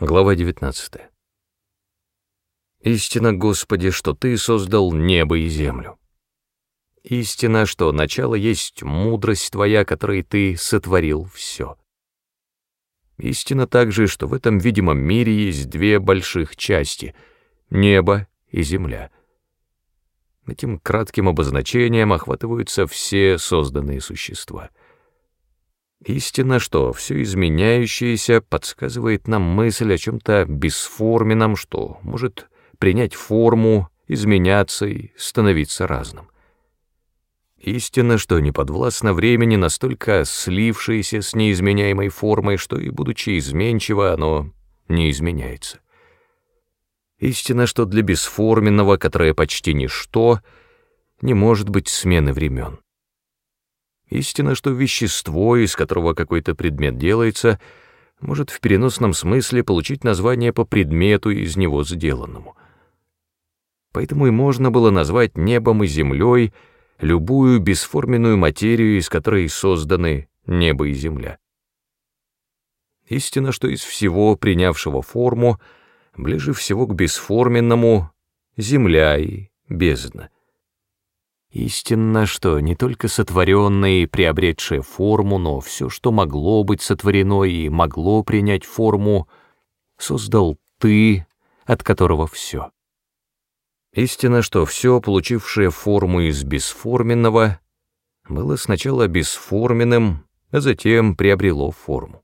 Глава 19. Истина, Господи, что Ты создал небо и землю. Истина, что начало есть мудрость Твоя, которой Ты сотворил все. Истина также, что в этом видимом мире есть две больших части — небо и земля. Этим кратким обозначением охватываются все созданные существа — Истина, что все изменяющееся подсказывает нам мысль о чем-то бесформенном, что может принять форму, изменяться и становиться разным. Истина, что не подвластно времени, настолько слившееся с неизменяемой формой, что и, будучи изменчиво, оно не изменяется. Истина, что для бесформенного, которое почти ничто, не может быть смены времен. Истина, что вещество, из которого какой-то предмет делается, может в переносном смысле получить название по предмету из него сделанному. Поэтому и можно было назвать небом и землей любую бесформенную материю, из которой созданы небо и земля. Истина, что из всего, принявшего форму, ближе всего к бесформенному — земля и бездна. Истинно, что не только сотворенное и приобретшее форму, но все, что могло быть сотворено и могло принять форму, создал Ты, от которого все. Истина, что все, получившее форму из бесформенного, было сначала бесформенным, а затем приобрело форму.